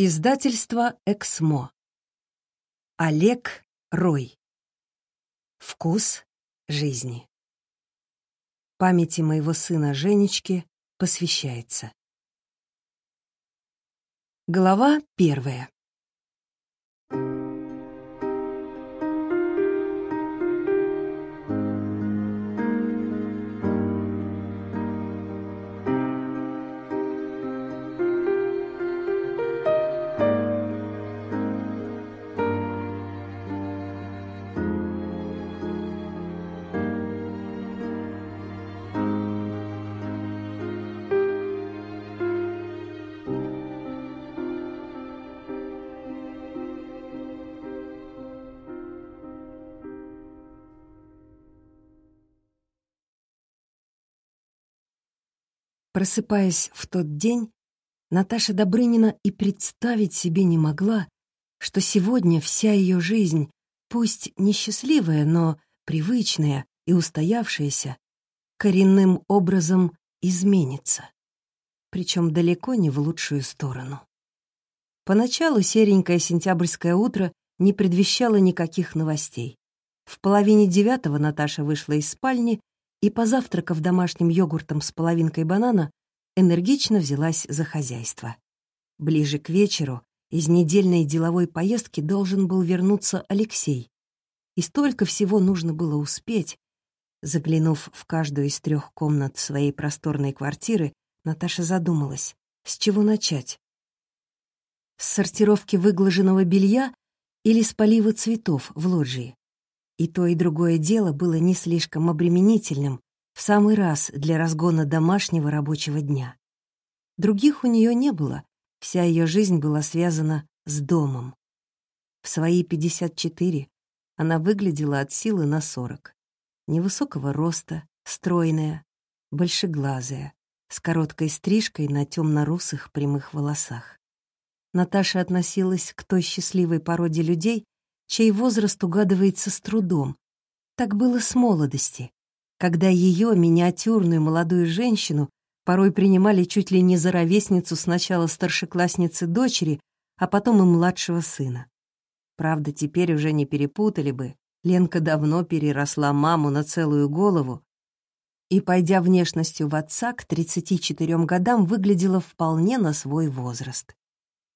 Издательство «Эксмо». Олег Рой. Вкус жизни. Памяти моего сына Женечки посвящается. Глава первая. Просыпаясь в тот день, Наташа Добрынина и представить себе не могла, что сегодня вся ее жизнь, пусть несчастливая, но привычная и устоявшаяся, коренным образом изменится. Причем далеко не в лучшую сторону. Поначалу серенькое сентябрьское утро не предвещало никаких новостей. В половине девятого Наташа вышла из спальни и, позавтракав домашним йогуртом с половинкой банана, энергично взялась за хозяйство. Ближе к вечеру из недельной деловой поездки должен был вернуться Алексей. И столько всего нужно было успеть. Заглянув в каждую из трех комнат своей просторной квартиры, Наташа задумалась, с чего начать. С сортировки выглаженного белья или с полива цветов в лоджии? И то, и другое дело было не слишком обременительным, в самый раз для разгона домашнего рабочего дня. Других у нее не было, вся ее жизнь была связана с домом. В свои 54 она выглядела от силы на 40. Невысокого роста, стройная, большеглазая, с короткой стрижкой на темно-русых прямых волосах. Наташа относилась к той счастливой породе людей, чей возраст угадывается с трудом. Так было с молодости, когда ее, миниатюрную молодую женщину, порой принимали чуть ли не за ровесницу сначала старшеклассницы дочери, а потом и младшего сына. Правда, теперь уже не перепутали бы. Ленка давно переросла маму на целую голову и, пойдя внешностью в отца, к 34 годам выглядела вполне на свой возраст.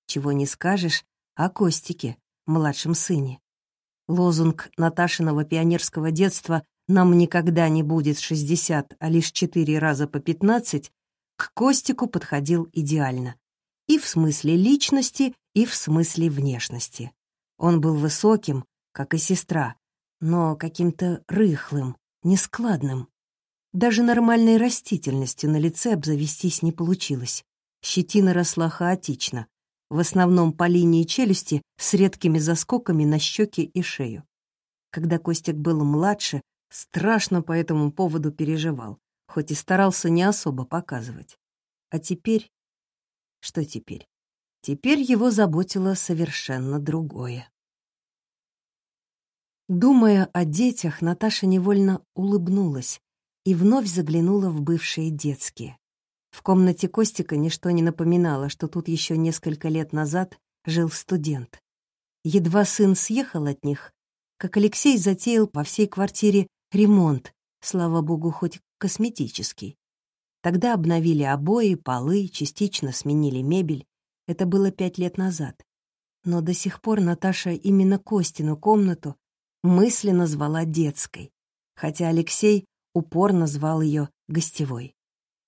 Чего не скажешь о Костике, младшем сыне. Лозунг Наташиного пионерского детства «Нам никогда не будет 60, а лишь 4 раза по 15» к Костику подходил идеально. И в смысле личности, и в смысле внешности. Он был высоким, как и сестра, но каким-то рыхлым, нескладным. Даже нормальной растительностью на лице обзавестись не получилось. Щетина росла хаотично, в основном по линии челюсти с редкими заскоками на щеки и шею. Когда Костик был младше, страшно по этому поводу переживал, хоть и старался не особо показывать. А теперь... Что теперь? Теперь его заботило совершенно другое. Думая о детях, Наташа невольно улыбнулась и вновь заглянула в бывшие детские. В комнате Костика ничто не напоминало, что тут еще несколько лет назад жил студент. Едва сын съехал от них, как Алексей затеял во всей квартире ремонт, слава богу, хоть косметический. Тогда обновили обои, полы, частично сменили мебель. Это было пять лет назад. Но до сих пор Наташа именно Костину комнату мысленно звала детской, хотя Алексей упорно звал ее гостевой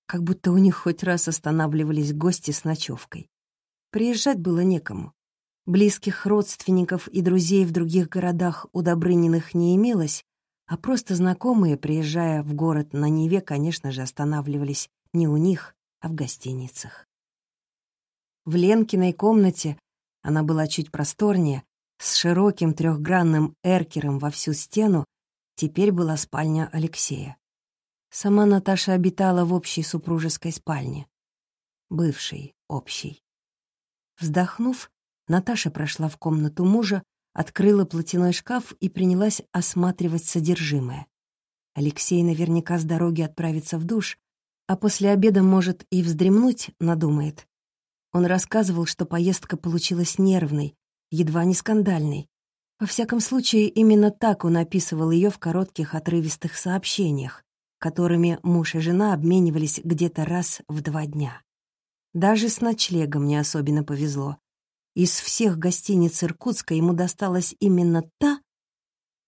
как будто у них хоть раз останавливались гости с ночевкой. Приезжать было некому. Близких родственников и друзей в других городах у Добрыниных не имелось, а просто знакомые, приезжая в город на Неве, конечно же, останавливались не у них, а в гостиницах. В Ленкиной комнате она была чуть просторнее, с широким трехгранным эркером во всю стену, теперь была спальня Алексея. Сама Наташа обитала в общей супружеской спальне. Бывшей, общей. Вздохнув, Наташа прошла в комнату мужа, открыла платяной шкаф и принялась осматривать содержимое. Алексей наверняка с дороги отправится в душ, а после обеда, может, и вздремнуть надумает. Он рассказывал, что поездка получилась нервной, едва не скандальной. Во всяком случае, именно так он описывал ее в коротких отрывистых сообщениях, которыми муж и жена обменивались где-то раз в два дня. Даже с ночлегом не особенно повезло. Из всех гостиниц Иркутска ему досталась именно та,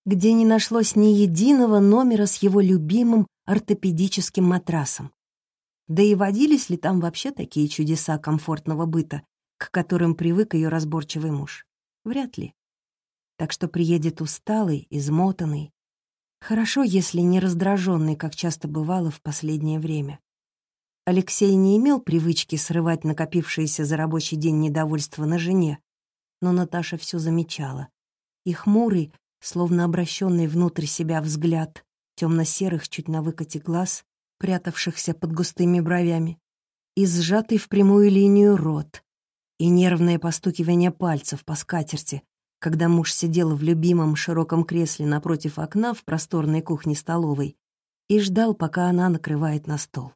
где не нашлось ни единого номера с его любимым ортопедическим матрасом. Да и водились ли там вообще такие чудеса комфортного быта, к которым привык ее разборчивый муж? Вряд ли. Так что приедет усталый, измотанный. Хорошо, если не раздраженный, как часто бывало в последнее время. Алексей не имел привычки срывать накопившееся за рабочий день недовольство на жене, но Наташа все замечала. И хмурый, словно обращенный внутрь себя взгляд, темно-серых чуть на выкате глаз, прятавшихся под густыми бровями, и сжатый в прямую линию рот, и нервное постукивание пальцев по скатерти, когда муж сидел в любимом широком кресле напротив окна в просторной кухне-столовой и ждал, пока она накрывает на стол.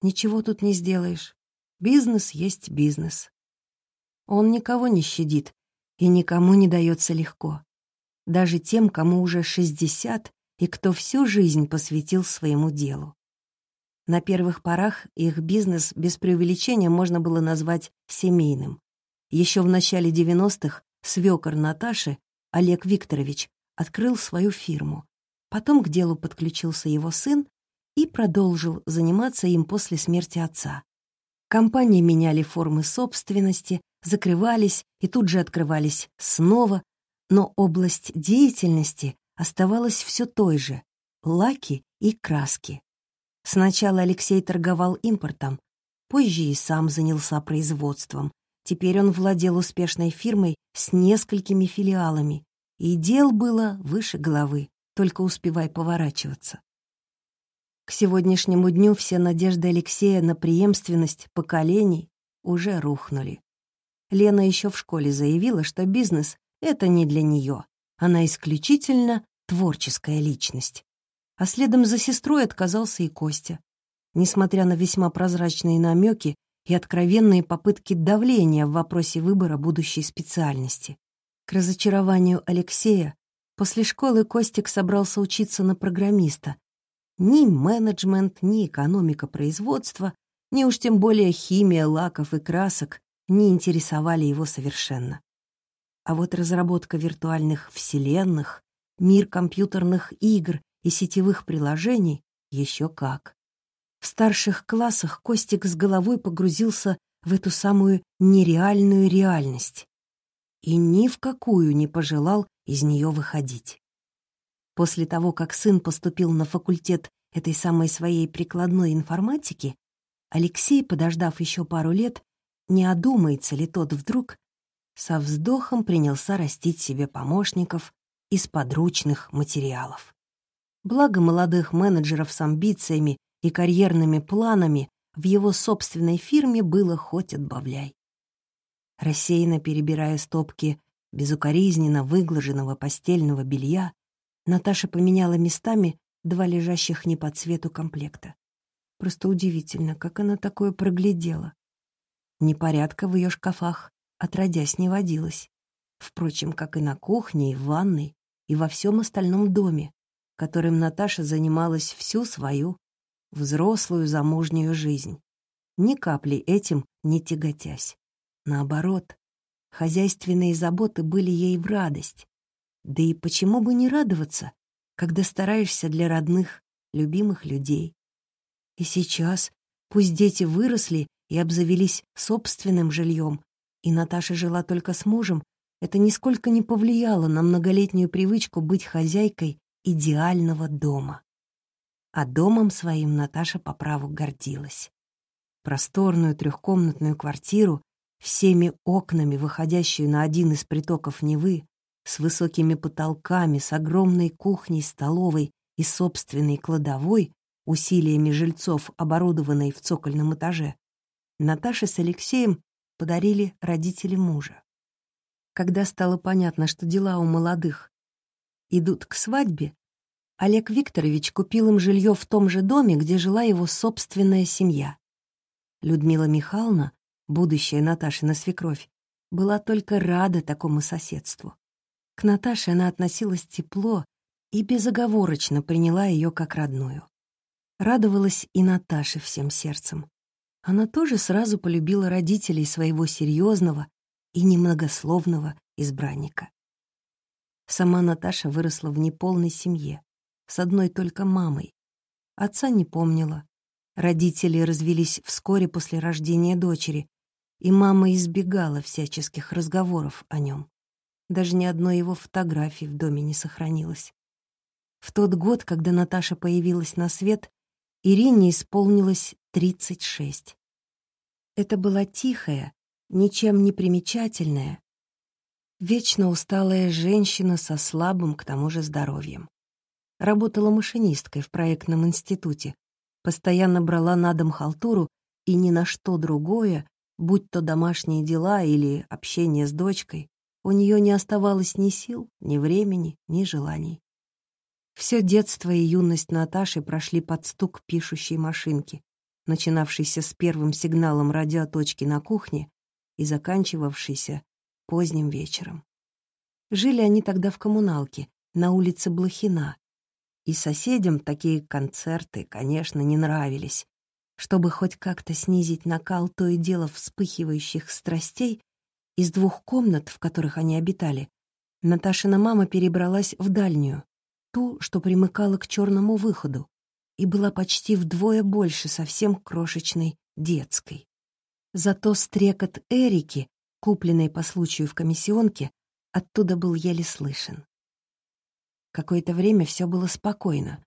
Ничего тут не сделаешь. Бизнес есть бизнес. Он никого не щадит и никому не дается легко даже тем, кому уже 60 и кто всю жизнь посвятил своему делу. На первых порах их бизнес без преувеличения можно было назвать семейным. Еще в начале 90-х свёкор Наташи, Олег Викторович, открыл свою фирму. Потом к делу подключился его сын и продолжил заниматься им после смерти отца. Компании меняли формы собственности, закрывались и тут же открывались снова, но область деятельности оставалась все той же — лаки и краски. Сначала Алексей торговал импортом, позже и сам занялся производством. Теперь он владел успешной фирмой с несколькими филиалами, и дел было выше головы, только успевай поворачиваться. К сегодняшнему дню все надежды Алексея на преемственность поколений уже рухнули. Лена еще в школе заявила, что бизнес это не для нее. Она исключительно творческая личность. А следом за сестрой отказался и Костя. Несмотря на весьма прозрачные намеки и откровенные попытки давления в вопросе выбора будущей специальности. К разочарованию Алексея, после школы Костик собрался учиться на программиста. Ни менеджмент, ни экономика производства, ни уж тем более химия лаков и красок не интересовали его совершенно. А вот разработка виртуальных вселенных, мир компьютерных игр и сетевых приложений еще как. В старших классах Костик с головой погрузился в эту самую нереальную реальность и ни в какую не пожелал из нее выходить. После того, как сын поступил на факультет этой самой своей прикладной информатики, Алексей, подождав еще пару лет, не одумается ли тот вдруг со вздохом принялся растить себе помощников из подручных материалов. Благо молодых менеджеров с амбициями и карьерными планами в его собственной фирме было хоть отбавляй. Рассеянно перебирая стопки безукоризненно выглаженного постельного белья, Наташа поменяла местами два лежащих не по цвету комплекта. Просто удивительно, как она такое проглядела. Непорядка в ее шкафах отродясь не водилось. Впрочем, как и на кухне, и в ванной, и во всем остальном доме, которым Наташа занималась всю свою взрослую замужнюю жизнь, ни капли этим не тяготясь. Наоборот, хозяйственные заботы были ей в радость. Да и почему бы не радоваться, когда стараешься для родных, любимых людей? И сейчас, пусть дети выросли и обзавелись собственным жильем, и Наташа жила только с мужем, это нисколько не повлияло на многолетнюю привычку быть хозяйкой идеального дома. А домом своим Наташа по праву гордилась. Просторную трехкомнатную квартиру, всеми окнами, выходящую на один из притоков Невы, с высокими потолками, с огромной кухней, столовой и собственной кладовой, усилиями жильцов, оборудованной в цокольном этаже, Наташа с Алексеем подарили родители мужа. Когда стало понятно, что дела у молодых идут к свадьбе, Олег Викторович купил им жилье в том же доме, где жила его собственная семья. Людмила Михайловна будущая Наташина свекровь, была только рада такому соседству. К Наташе она относилась тепло и безоговорочно приняла ее как родную. Радовалась и Наташе всем сердцем. Она тоже сразу полюбила родителей своего серьезного и немногословного избранника. Сама Наташа выросла в неполной семье, с одной только мамой. Отца не помнила. Родители развелись вскоре после рождения дочери, и мама избегала всяческих разговоров о нем. Даже ни одной его фотографии в доме не сохранилось. В тот год, когда Наташа появилась на свет, Ирине исполнилось 36. Это была тихая, ничем не примечательная, вечно усталая женщина со слабым, к тому же, здоровьем. Работала машинисткой в проектном институте, постоянно брала на дом халтуру и ни на что другое, будь то домашние дела или общение с дочкой, у нее не оставалось ни сил, ни времени, ни желаний. Все детство и юность Наташи прошли под стук пишущей машинки, начинавшейся с первым сигналом радиоточки на кухне и заканчивавшейся поздним вечером. Жили они тогда в коммуналке, на улице Блохина, и соседям такие концерты, конечно, не нравились. Чтобы хоть как-то снизить накал то и дело вспыхивающих страстей, из двух комнат, в которых они обитали, Наташина мама перебралась в дальнюю, ту, что примыкала к черному выходу, и была почти вдвое больше совсем крошечной детской. Зато стрекот Эрики, купленной по случаю в комиссионке, оттуда был еле слышен. Какое-то время все было спокойно,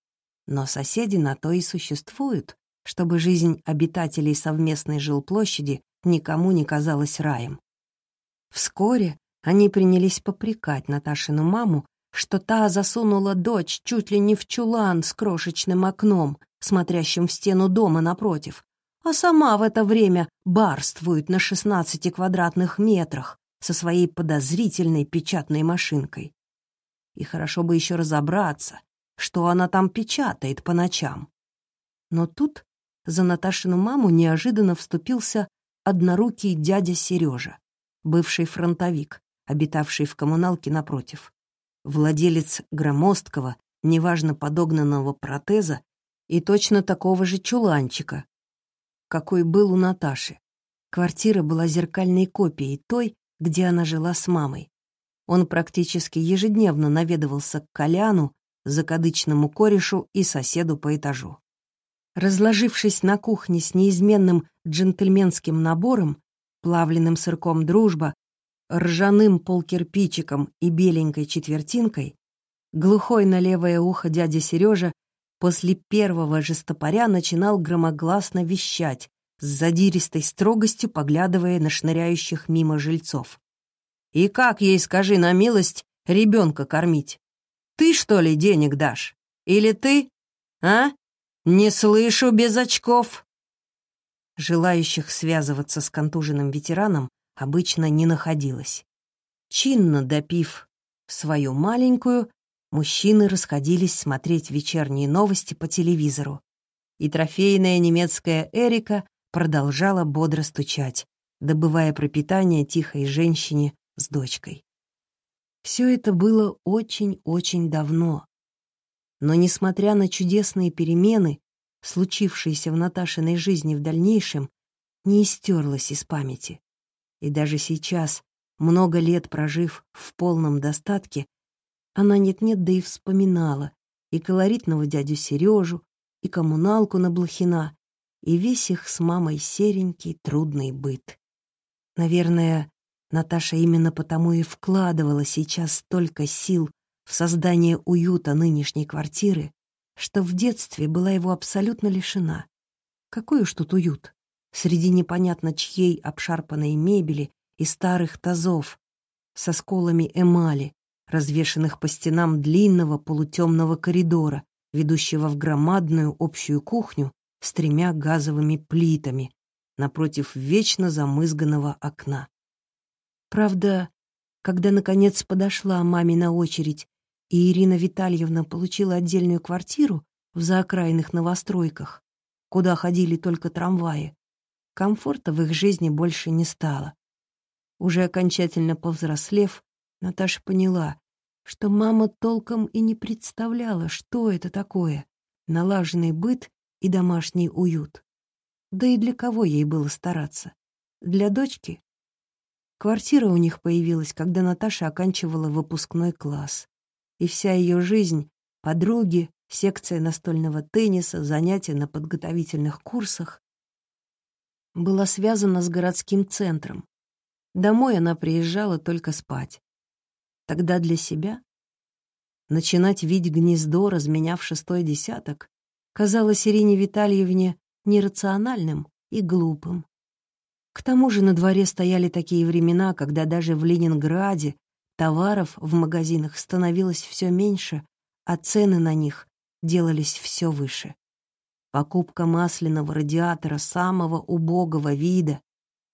но соседи на то и существуют, чтобы жизнь обитателей совместной жилплощади никому не казалась раем. Вскоре они принялись попрекать Наташину маму что та засунула дочь чуть ли не в чулан с крошечным окном, смотрящим в стену дома напротив, а сама в это время барствует на 16 квадратных метрах со своей подозрительной печатной машинкой. И хорошо бы еще разобраться, что она там печатает по ночам. Но тут за Наташину маму неожиданно вступился однорукий дядя Сережа, бывший фронтовик, обитавший в коммуналке напротив владелец громоздкого, неважно подогнанного протеза и точно такого же чуланчика, какой был у Наташи. Квартира была зеркальной копией той, где она жила с мамой. Он практически ежедневно наведывался к Коляну, закадычному корешу и соседу по этажу. Разложившись на кухне с неизменным джентльменским набором, плавленным сырком «Дружба», ржаным полкирпичиком и беленькой четвертинкой, глухой на левое ухо дядя Сережа после первого же стопоря начинал громогласно вещать, с задиристой строгостью поглядывая на шныряющих мимо жильцов. «И как ей, скажи на милость, ребенка кормить? Ты, что ли, денег дашь? Или ты? А? Не слышу без очков!» Желающих связываться с контуженным ветераном обычно не находилось. Чинно допив свою маленькую, мужчины расходились смотреть вечерние новости по телевизору, и трофейная немецкая Эрика продолжала бодро стучать, добывая пропитание тихой женщине с дочкой. Все это было очень-очень давно. Но, несмотря на чудесные перемены, случившиеся в Наташиной жизни в дальнейшем, не истерлось из памяти. И даже сейчас, много лет прожив в полном достатке, она нет-нет, да и вспоминала и колоритного дядю Сережу, и коммуналку на Блохина, и весь их с мамой серенький трудный быт. Наверное, Наташа именно потому и вкладывала сейчас столько сил в создание уюта нынешней квартиры, что в детстве была его абсолютно лишена. Какой уж тут уют? среди непонятно чьей обшарпанной мебели и старых тазов со сколами эмали, развешанных по стенам длинного полутемного коридора, ведущего в громадную общую кухню с тремя газовыми плитами напротив вечно замызганного окна. Правда, когда, наконец, подошла мамина очередь, и Ирина Витальевна получила отдельную квартиру в заокраинных новостройках, куда ходили только трамваи, Комфорта в их жизни больше не стало. Уже окончательно повзрослев, Наташа поняла, что мама толком и не представляла, что это такое — налаженный быт и домашний уют. Да и для кого ей было стараться? Для дочки? Квартира у них появилась, когда Наташа оканчивала выпускной класс. И вся ее жизнь — подруги, секция настольного тенниса, занятия на подготовительных курсах — была связана с городским центром. Домой она приезжала только спать. Тогда для себя начинать видеть гнездо, разменяв шестой десяток, казалось Ирине Витальевне нерациональным и глупым. К тому же на дворе стояли такие времена, когда даже в Ленинграде товаров в магазинах становилось все меньше, а цены на них делались все выше. Покупка масляного радиатора самого убогого вида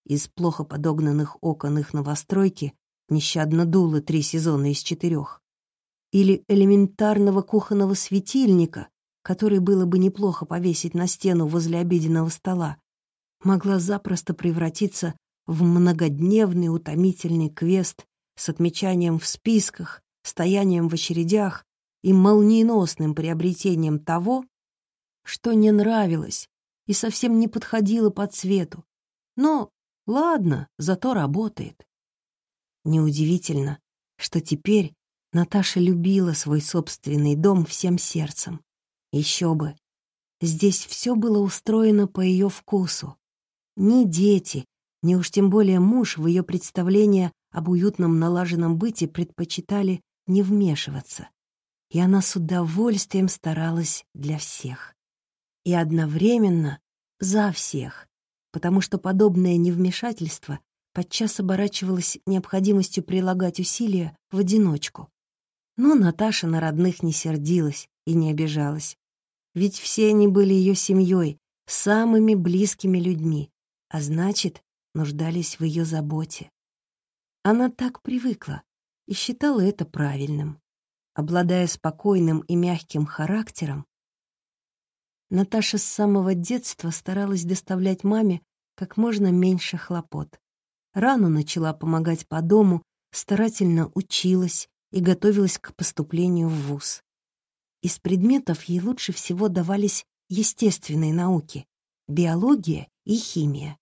из плохо подогнанных окон их новостройки нещадно дуло три сезона из четырех. Или элементарного кухонного светильника, который было бы неплохо повесить на стену возле обеденного стола, могла запросто превратиться в многодневный утомительный квест с отмечанием в списках, стоянием в очередях и молниеносным приобретением того, что не нравилось и совсем не подходило по цвету. Но ладно, зато работает. Неудивительно, что теперь Наташа любила свой собственный дом всем сердцем. Еще бы. Здесь все было устроено по ее вкусу. Ни дети, ни уж тем более муж в ее представление об уютном налаженном быте предпочитали не вмешиваться. И она с удовольствием старалась для всех. И одновременно за всех, потому что подобное невмешательство подчас оборачивалось необходимостью прилагать усилия в одиночку. Но Наташа на родных не сердилась и не обижалась. Ведь все они были ее семьей, самыми близкими людьми, а значит, нуждались в ее заботе. Она так привыкла и считала это правильным. Обладая спокойным и мягким характером, Наташа с самого детства старалась доставлять маме как можно меньше хлопот. Рано начала помогать по дому, старательно училась и готовилась к поступлению в вуз. Из предметов ей лучше всего давались естественные науки — биология и химия.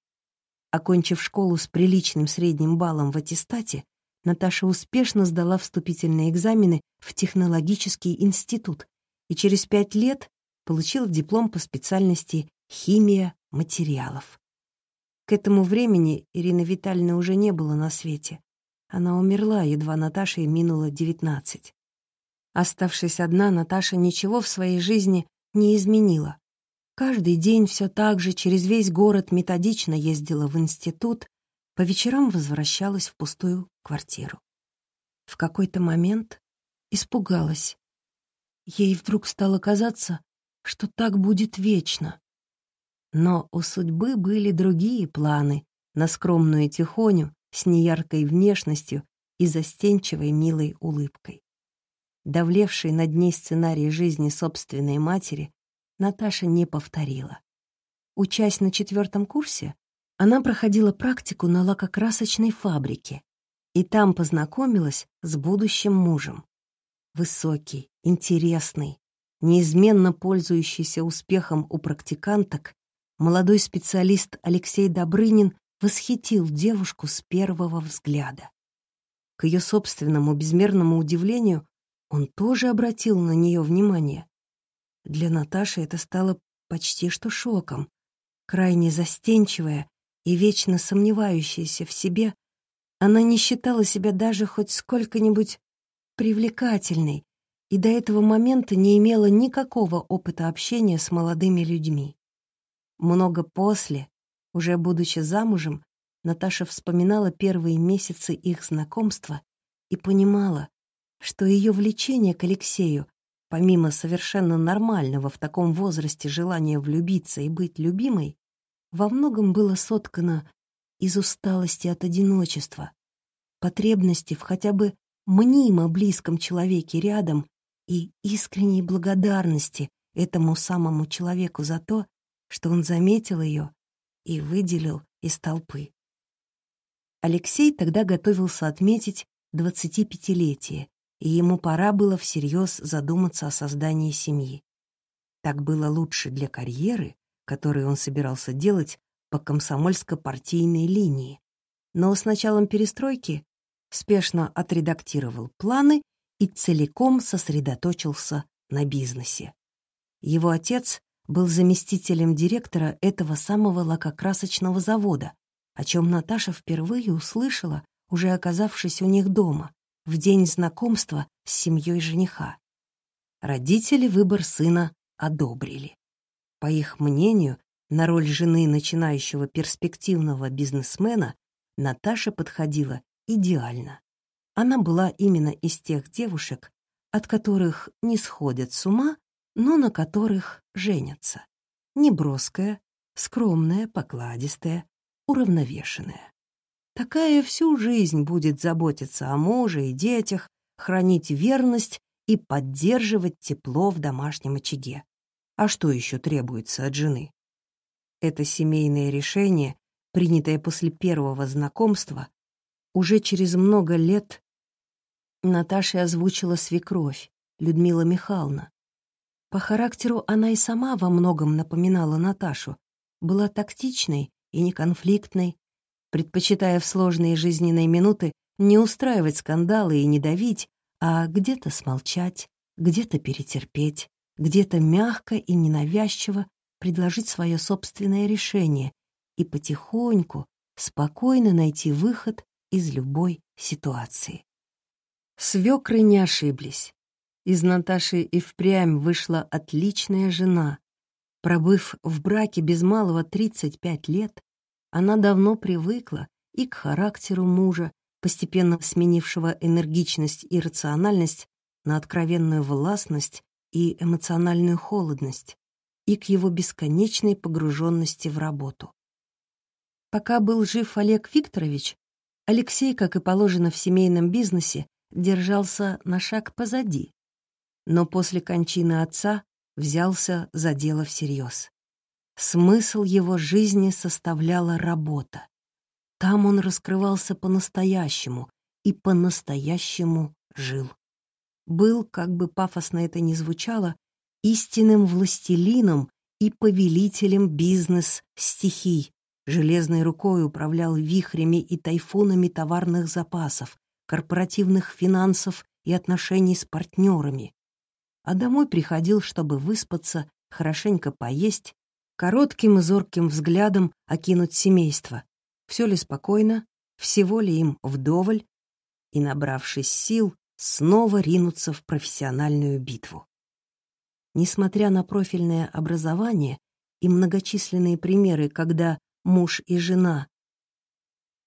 Окончив школу с приличным средним баллом в аттестате, Наташа успешно сдала вступительные экзамены в технологический институт и через пять лет получила диплом по специальности «Химия материалов». К этому времени Ирина Витальевна уже не было на свете. Она умерла, едва Наташе минуло девятнадцать. Оставшись одна, Наташа ничего в своей жизни не изменила. Каждый день все так же через весь город методично ездила в институт, по вечерам возвращалась в пустую квартиру. В какой-то момент испугалась. Ей вдруг стало казаться, что так будет вечно. Но у судьбы были другие планы на скромную тихоню с неяркой внешностью и застенчивой милой улыбкой. Давлевший над ней сценарий жизни собственной матери Наташа не повторила. Учась на четвертом курсе, она проходила практику на лакокрасочной фабрике и там познакомилась с будущим мужем. Высокий, интересный, неизменно пользующийся успехом у практиканток, молодой специалист Алексей Добрынин восхитил девушку с первого взгляда. К ее собственному безмерному удивлению, он тоже обратил на нее внимание. Для Наташи это стало почти что шоком. Крайне застенчивая и вечно сомневающаяся в себе, она не считала себя даже хоть сколько-нибудь привлекательной и до этого момента не имела никакого опыта общения с молодыми людьми. Много после, уже будучи замужем, Наташа вспоминала первые месяцы их знакомства и понимала, что ее влечение к Алексею, помимо совершенно нормального в таком возрасте желания влюбиться и быть любимой, во многом было соткано из усталости от одиночества, потребности в хотя бы мнимо близком человеке рядом и искренней благодарности этому самому человеку за то, что он заметил ее и выделил из толпы. Алексей тогда готовился отметить 25-летие, и ему пора было всерьез задуматься о создании семьи. Так было лучше для карьеры, которую он собирался делать по комсомольско-партийной линии. Но с началом перестройки спешно отредактировал планы и целиком сосредоточился на бизнесе. Его отец был заместителем директора этого самого лакокрасочного завода, о чем Наташа впервые услышала, уже оказавшись у них дома, в день знакомства с семьей жениха. Родители выбор сына одобрили. По их мнению, на роль жены начинающего перспективного бизнесмена Наташа подходила идеально. Она была именно из тех девушек, от которых не сходят с ума, но на которых женятся. Неброская, скромная, покладистая, уравновешенная. Такая всю жизнь будет заботиться о муже и детях, хранить верность и поддерживать тепло в домашнем очаге. А что еще требуется от жены? Это семейное решение, принятое после первого знакомства, уже через много лет Наташе озвучила свекровь, Людмила Михайловна. По характеру она и сама во многом напоминала Наташу, была тактичной и неконфликтной, предпочитая в сложные жизненные минуты не устраивать скандалы и не давить, а где-то смолчать, где-то перетерпеть, где-то мягко и ненавязчиво предложить свое собственное решение и потихоньку, спокойно найти выход из любой ситуации. Свекры не ошиблись. Из Наташи и впрямь вышла отличная жена. Пробыв в браке без малого 35 лет, она давно привыкла и к характеру мужа, постепенно сменившего энергичность и рациональность на откровенную властность и эмоциональную холодность, и к его бесконечной погруженности в работу. Пока был жив Олег Викторович, Алексей, как и положено в семейном бизнесе, держался на шаг позади, но после кончины отца взялся за дело всерьез. Смысл его жизни составляла работа. Там он раскрывался по-настоящему и по-настоящему жил. Был, как бы пафосно это ни звучало, истинным властелином и повелителем бизнес-стихий, железной рукой управлял вихрями и тайфунами товарных запасов, корпоративных финансов и отношений с партнерами. А домой приходил, чтобы выспаться, хорошенько поесть, коротким и зорким взглядом окинуть семейство. Все ли спокойно, всего ли им вдоволь, и, набравшись сил, снова ринуться в профессиональную битву. Несмотря на профильное образование и многочисленные примеры, когда муж и жена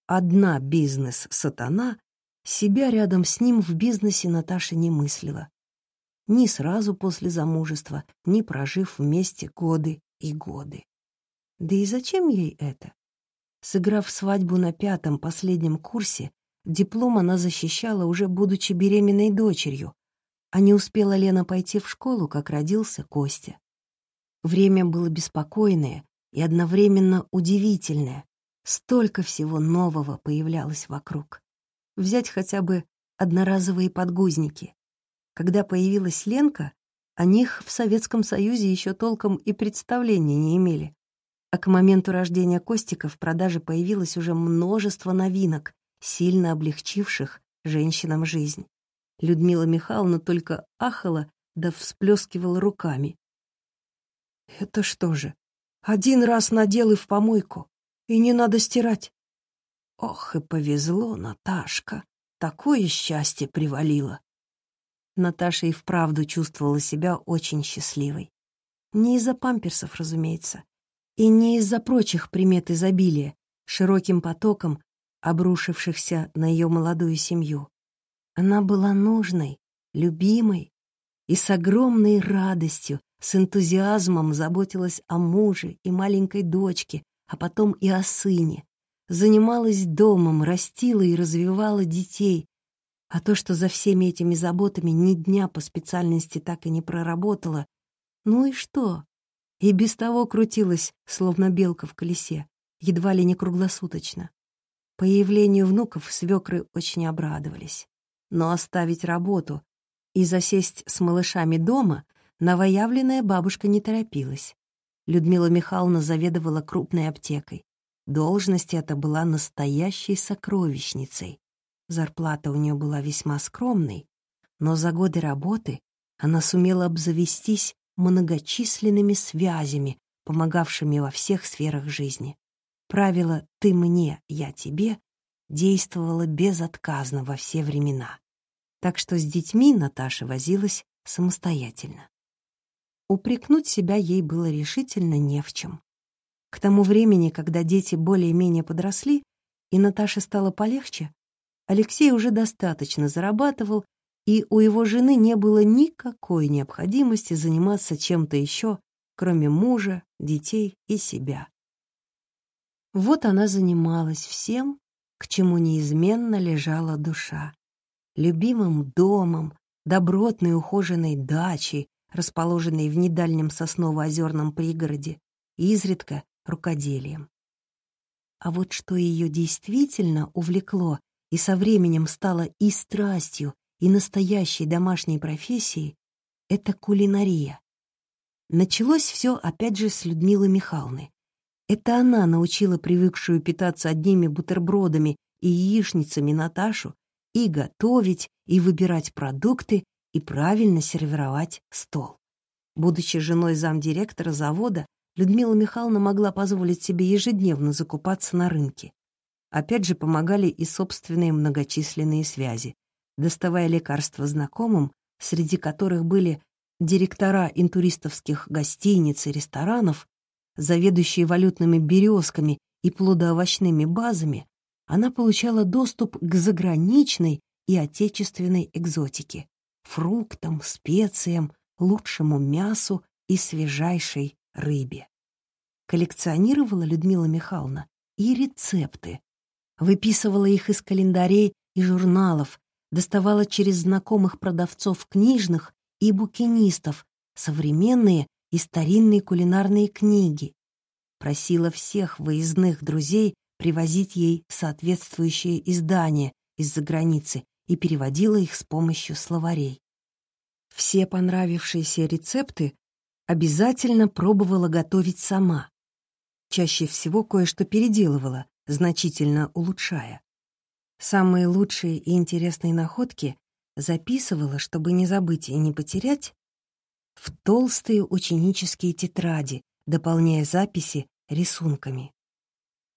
одна бизнес-сатана, себя рядом с ним в бизнесе Наташа не мыслила. Ни сразу после замужества, ни прожив вместе годы и годы. Да и зачем ей это? Сыграв свадьбу на пятом, последнем курсе, диплом она защищала, уже будучи беременной дочерью, а не успела Лена пойти в школу, как родился Костя. Время было беспокойное и одновременно удивительное. Столько всего нового появлялось вокруг. Взять хотя бы одноразовые подгузники. Когда появилась Ленка, о них в Советском Союзе еще толком и представления не имели. А к моменту рождения Костика в продаже появилось уже множество новинок, сильно облегчивших женщинам жизнь. Людмила Михайловна только ахала да всплескивала руками. «Это что же, один раз надел и в помойку, и не надо стирать?» Ох, и повезло, Наташка, такое счастье привалило. Наташа и вправду чувствовала себя очень счастливой. Не из-за памперсов, разумеется, и не из-за прочих примет изобилия, широким потоком обрушившихся на ее молодую семью. Она была нужной, любимой и с огромной радостью, с энтузиазмом заботилась о муже и маленькой дочке, а потом и о сыне. Занималась домом, растила и развивала детей. А то, что за всеми этими заботами ни дня по специальности так и не проработала, ну и что? И без того крутилась, словно белка в колесе. едва ли не круглосуточно. Появлению внуков свекры очень обрадовались. Но оставить работу и засесть с малышами дома новоявленная бабушка не торопилась. Людмила Михайловна заведовала крупной аптекой. Должность эта была настоящей сокровищницей. Зарплата у нее была весьма скромной, но за годы работы она сумела обзавестись многочисленными связями, помогавшими во всех сферах жизни. Правило «ты мне, я тебе» действовало безотказно во все времена. Так что с детьми Наташа возилась самостоятельно. Упрекнуть себя ей было решительно не в чем. К тому времени, когда дети более-менее подросли, и Наташе стало полегче, Алексей уже достаточно зарабатывал, и у его жены не было никакой необходимости заниматься чем-то еще, кроме мужа, детей и себя. Вот она занималась всем, к чему неизменно лежала душа. Любимым домом, добротной ухоженной дачей, расположенной в недальнем сосново-озерном пригороде, изредка рукоделием. А вот что ее действительно увлекло и со временем стало и страстью, и настоящей домашней профессией, это кулинария. Началось все опять же с Людмилы Михайловны. Это она научила привыкшую питаться одними бутербродами и яичницами Наташу и готовить, и выбирать продукты, и правильно сервировать стол. Будучи женой замдиректора завода, Людмила Михайловна могла позволить себе ежедневно закупаться на рынке. Опять же помогали и собственные многочисленные связи, доставая лекарства знакомым, среди которых были директора интуристовских гостиниц и ресторанов, заведующие валютными березками и плодоовощными базами, она получала доступ к заграничной и отечественной экзотике, фруктам, специям, лучшему мясу и свежайшей рыбе. Коллекционировала Людмила Михайловна и рецепты. Выписывала их из календарей и журналов, доставала через знакомых продавцов книжных и букинистов современные и старинные кулинарные книги. Просила всех выездных друзей привозить ей соответствующие издания из-за границы и переводила их с помощью словарей. Все понравившиеся рецепты обязательно пробовала готовить сама. Чаще всего кое-что переделывала, значительно улучшая. Самые лучшие и интересные находки записывала, чтобы не забыть и не потерять, в толстые ученические тетради, дополняя записи рисунками.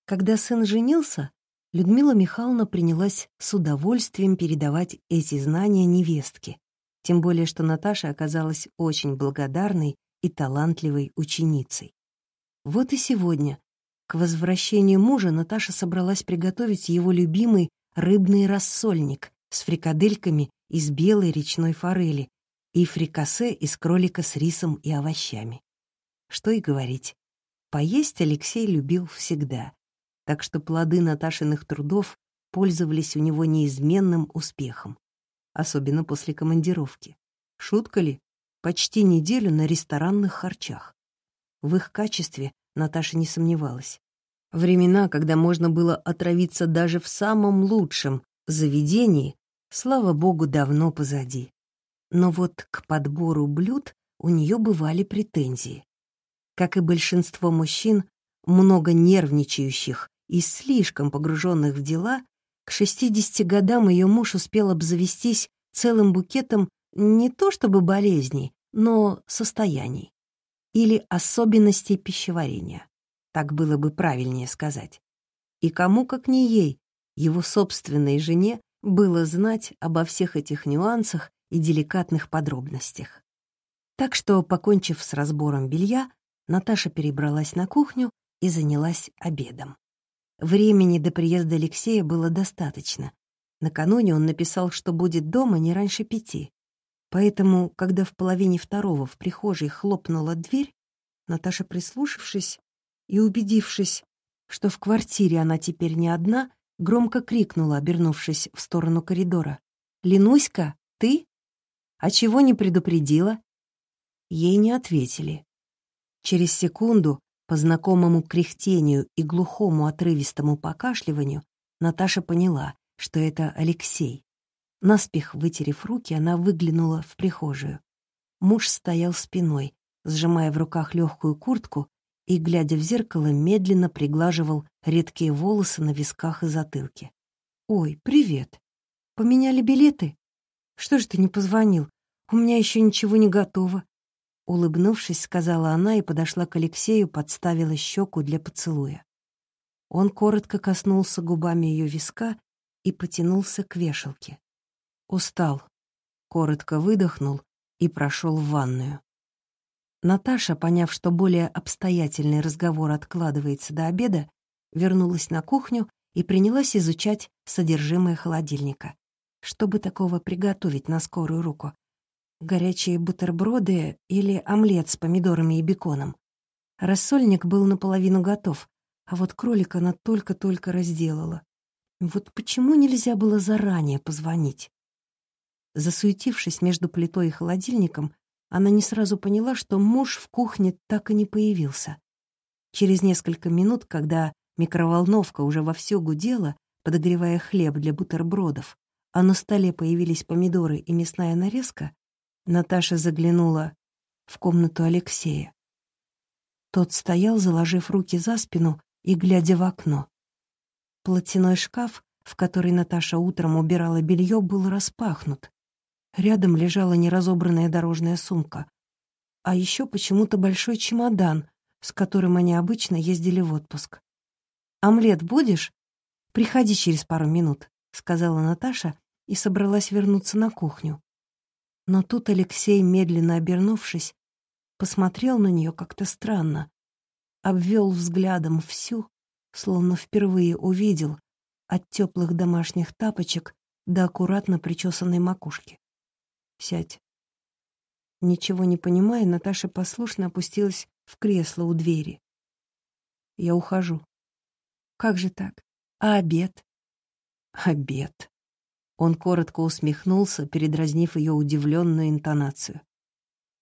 Когда сын женился, Людмила Михайловна принялась с удовольствием передавать эти знания невестке, тем более что Наташа оказалась очень благодарной и талантливой ученицей. Вот и сегодня, к возвращению мужа, Наташа собралась приготовить его любимый рыбный рассольник с фрикадельками из белой речной форели и фрикасе из кролика с рисом и овощами. Что и говорить, поесть Алексей любил всегда, так что плоды Наташиных трудов пользовались у него неизменным успехом, особенно после командировки. Шутка ли? почти неделю на ресторанных харчах. В их качестве Наташа не сомневалась. Времена, когда можно было отравиться даже в самом лучшем заведении, слава богу, давно позади. Но вот к подбору блюд у нее бывали претензии. Как и большинство мужчин, много нервничающих и слишком погруженных в дела, к 60 годам ее муж успел обзавестись целым букетом не то чтобы болезней, но состояний или особенностей пищеварения. Так было бы правильнее сказать. И кому, как не ей, его собственной жене, было знать обо всех этих нюансах и деликатных подробностях. Так что, покончив с разбором белья, Наташа перебралась на кухню и занялась обедом. Времени до приезда Алексея было достаточно. Накануне он написал, что будет дома не раньше пяти. Поэтому, когда в половине второго в прихожей хлопнула дверь, Наташа, прислушавшись и убедившись, что в квартире она теперь не одна, громко крикнула, обернувшись в сторону коридора. «Ленуська, ты? А чего не предупредила?» Ей не ответили. Через секунду По знакомому кряхтению и глухому отрывистому покашливанию Наташа поняла, что это Алексей. Наспех вытерев руки, она выглянула в прихожую. Муж стоял спиной, сжимая в руках легкую куртку и, глядя в зеркало, медленно приглаживал редкие волосы на висках и затылке. «Ой, привет! Поменяли билеты? Что ж ты не позвонил? У меня еще ничего не готово. Улыбнувшись, сказала она и подошла к Алексею, подставила щеку для поцелуя. Он коротко коснулся губами ее виска и потянулся к вешалке. Устал, коротко выдохнул и прошел в ванную. Наташа, поняв, что более обстоятельный разговор откладывается до обеда, вернулась на кухню и принялась изучать содержимое холодильника. Чтобы такого приготовить на скорую руку, горячие бутерброды или омлет с помидорами и беконом. Рассольник был наполовину готов, а вот кролика она только-только разделала. Вот почему нельзя было заранее позвонить? Засуетившись между плитой и холодильником, она не сразу поняла, что муж в кухне так и не появился. Через несколько минут, когда микроволновка уже вовсю гудела, подогревая хлеб для бутербродов, а на столе появились помидоры и мясная нарезка, Наташа заглянула в комнату Алексея. Тот стоял, заложив руки за спину и глядя в окно. Платяной шкаф, в который Наташа утром убирала белье, был распахнут. Рядом лежала неразобранная дорожная сумка. А еще почему-то большой чемодан, с которым они обычно ездили в отпуск. «Омлет будешь? Приходи через пару минут», — сказала Наташа и собралась вернуться на кухню. Но тут Алексей, медленно обернувшись, посмотрел на нее как-то странно, обвел взглядом всю, словно впервые увидел от теплых домашних тапочек до аккуратно причесанной макушки. «Сядь». Ничего не понимая, Наташа послушно опустилась в кресло у двери. «Я ухожу». «Как же так? А обед?» «Обед», он коротко усмехнулся, передразнив ее удивленную интонацию.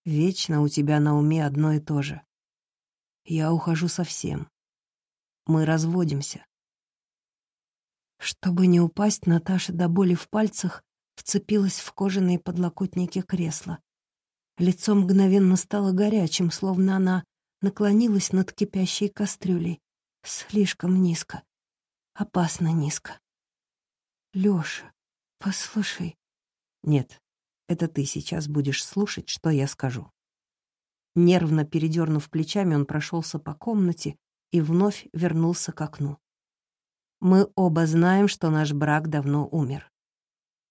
«Вечно у тебя на уме одно и то же. Я ухожу совсем. Мы разводимся». Чтобы не упасть, Наташа до боли в пальцах вцепилась в кожаные подлокотники кресла. Лицо мгновенно стало горячим, словно она наклонилась над кипящей кастрюлей. Слишком низко. Опасно низко. Лёша, «Послушай...» «Нет, это ты сейчас будешь слушать, что я скажу». Нервно передернув плечами, он прошелся по комнате и вновь вернулся к окну. «Мы оба знаем, что наш брак давно умер.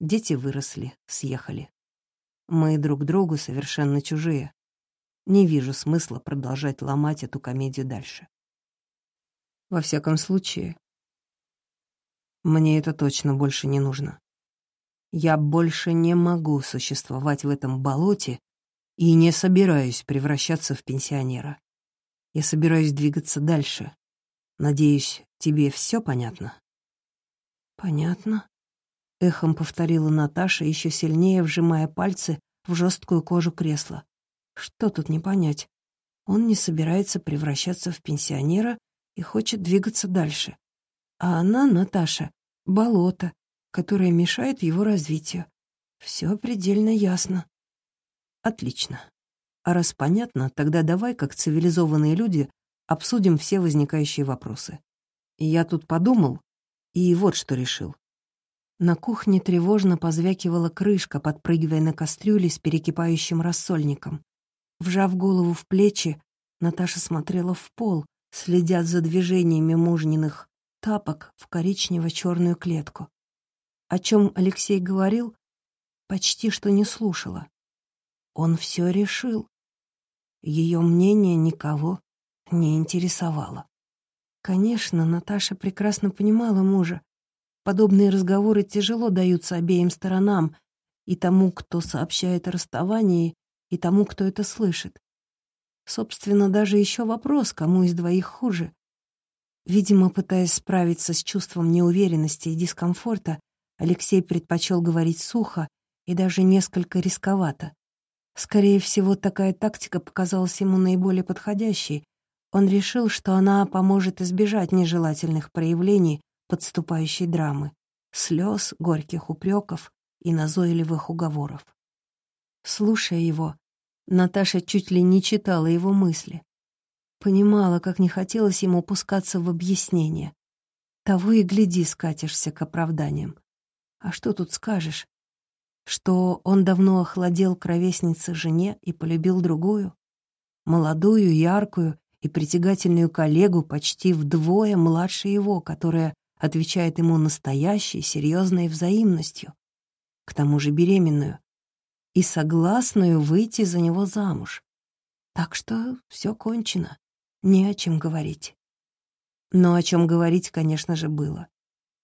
Дети выросли, съехали. Мы друг другу совершенно чужие. Не вижу смысла продолжать ломать эту комедию дальше. Во всяком случае, мне это точно больше не нужно. Я больше не могу существовать в этом болоте и не собираюсь превращаться в пенсионера. Я собираюсь двигаться дальше. Надеюсь, тебе все понятно? Понятно, эхом повторила Наташа, еще сильнее вжимая пальцы в жесткую кожу кресла. Что тут не понять? Он не собирается превращаться в пенсионера и хочет двигаться дальше. А она, Наташа, болото, которая мешает его развитию. Все предельно ясно. Отлично. А раз понятно, тогда давай, как цивилизованные люди, обсудим все возникающие вопросы. Я тут подумал, и вот что решил. На кухне тревожно позвякивала крышка, подпрыгивая на кастрюле с перекипающим рассольником. Вжав голову в плечи, Наташа смотрела в пол, следя за движениями мужниных тапок в коричнево-черную клетку о чем Алексей говорил, почти что не слушала. Он все решил. Ее мнение никого не интересовало. Конечно, Наташа прекрасно понимала мужа. Подобные разговоры тяжело даются обеим сторонам, и тому, кто сообщает о расставании, и тому, кто это слышит. Собственно, даже еще вопрос, кому из двоих хуже. Видимо, пытаясь справиться с чувством неуверенности и дискомфорта, Алексей предпочел говорить сухо и даже несколько рисковато. Скорее всего, такая тактика показалась ему наиболее подходящей. он решил, что она поможет избежать нежелательных проявлений подступающей драмы, слез, горьких упреков и назойливых уговоров. Слушая его, Наташа чуть ли не читала его мысли. Понимала, как не хотелось ему пускаться в объяснение. Того и гляди, скатишься к оправданиям. А что тут скажешь? Что он давно охладел к жене и полюбил другую? Молодую, яркую и притягательную коллегу почти вдвое младше его, которая отвечает ему настоящей, серьезной взаимностью, к тому же беременную, и согласную выйти за него замуж. Так что все кончено, не о чем говорить. Но о чем говорить, конечно же, было.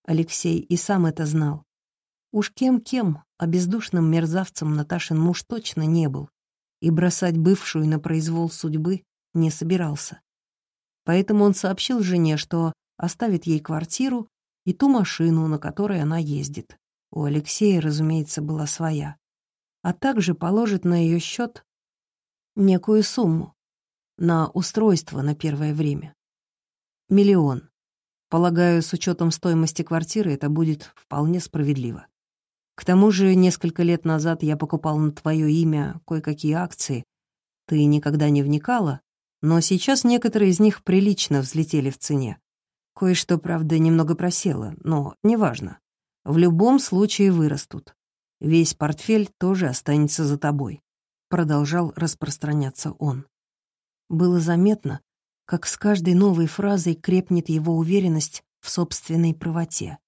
Алексей и сам это знал. Уж кем-кем, а бездушным мерзавцем Наташин муж точно не был, и бросать бывшую на произвол судьбы не собирался. Поэтому он сообщил жене, что оставит ей квартиру и ту машину, на которой она ездит. У Алексея, разумеется, была своя. А также положит на ее счет некую сумму на устройство на первое время. Миллион. Полагаю, с учетом стоимости квартиры это будет вполне справедливо. К тому же, несколько лет назад я покупал на твое имя кое-какие акции. Ты никогда не вникала, но сейчас некоторые из них прилично взлетели в цене. Кое-что, правда, немного просело, но неважно. В любом случае вырастут. Весь портфель тоже останется за тобой. Продолжал распространяться он. Было заметно, как с каждой новой фразой крепнет его уверенность в собственной правоте.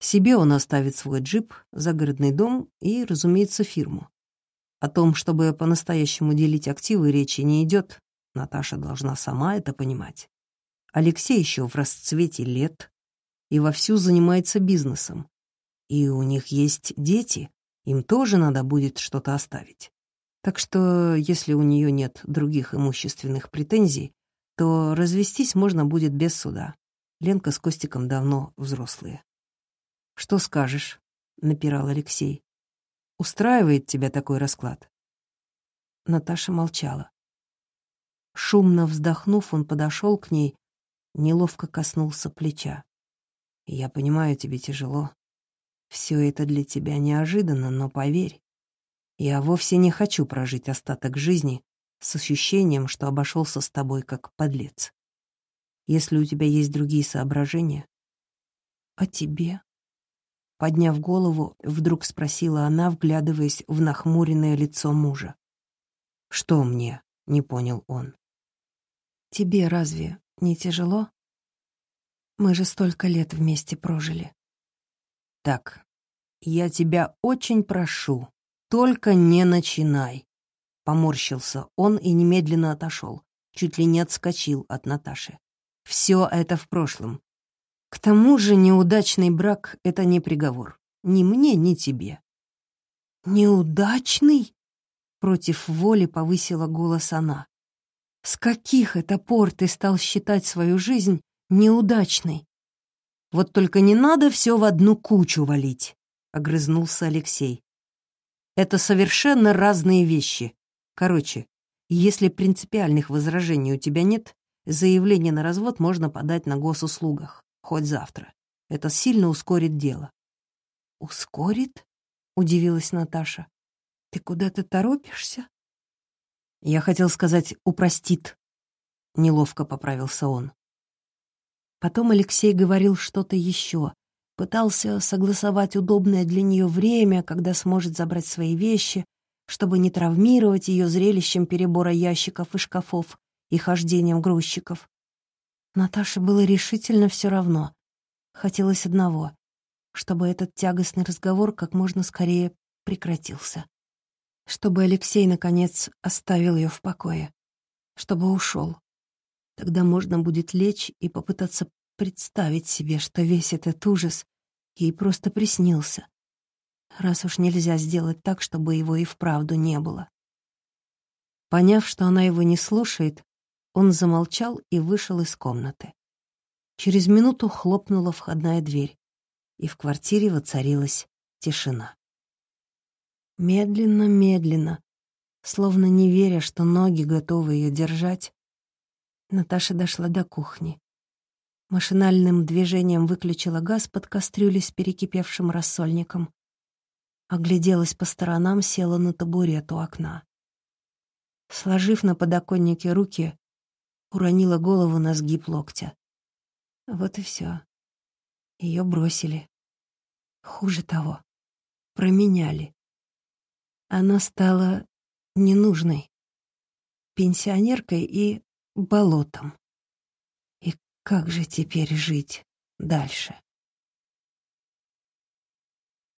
Себе он оставит свой джип, загородный дом и, разумеется, фирму. О том, чтобы по-настоящему делить активы, речи не идет. Наташа должна сама это понимать. Алексей еще в расцвете лет и вовсю занимается бизнесом. И у них есть дети, им тоже надо будет что-то оставить. Так что, если у нее нет других имущественных претензий, то развестись можно будет без суда. Ленка с Костиком давно взрослые. «Что скажешь?» — напирал Алексей. «Устраивает тебя такой расклад?» Наташа молчала. Шумно вздохнув, он подошел к ней, неловко коснулся плеча. «Я понимаю, тебе тяжело. Все это для тебя неожиданно, но поверь, я вовсе не хочу прожить остаток жизни с ощущением, что обошелся с тобой как подлец. Если у тебя есть другие соображения... А тебе? Подняв голову, вдруг спросила она, вглядываясь в нахмуренное лицо мужа. «Что мне?» — не понял он. «Тебе разве не тяжело? Мы же столько лет вместе прожили». «Так, я тебя очень прошу, «Только не начинай!» Поморщился он и немедленно отошел, чуть ли не отскочил от Наташи. «Все это в прошлом. К тому же неудачный брак — это не приговор. Ни мне, ни тебе». «Неудачный?» — против воли повысила голос она. «С каких это пор ты стал считать свою жизнь неудачной?» «Вот только не надо все в одну кучу валить», — огрызнулся Алексей. Это совершенно разные вещи. Короче, если принципиальных возражений у тебя нет, заявление на развод можно подать на госуслугах, хоть завтра. Это сильно ускорит дело. «Ускорит?» — удивилась Наташа. «Ты куда-то торопишься?» Я хотел сказать «упростит», — неловко поправился он. Потом Алексей говорил что-то еще, Пытался согласовать удобное для нее время, когда сможет забрать свои вещи, чтобы не травмировать ее зрелищем перебора ящиков и шкафов и хождением грузчиков. Наташе было решительно все равно. Хотелось одного — чтобы этот тягостный разговор как можно скорее прекратился. Чтобы Алексей, наконец, оставил ее в покое. Чтобы ушел. Тогда можно будет лечь и попытаться представить себе, что весь этот ужас ей просто приснился, раз уж нельзя сделать так, чтобы его и вправду не было. Поняв, что она его не слушает, он замолчал и вышел из комнаты. Через минуту хлопнула входная дверь, и в квартире воцарилась тишина. Медленно-медленно, словно не веря, что ноги готовы ее держать, Наташа дошла до кухни. Машинальным движением выключила газ под кастрюлей с перекипевшим рассольником. Огляделась по сторонам, села на табурет у окна. Сложив на подоконнике руки, уронила голову на сгиб локтя. Вот и все. Ее бросили. Хуже того, променяли. Она стала ненужной, пенсионеркой и болотом. Как же теперь жить дальше?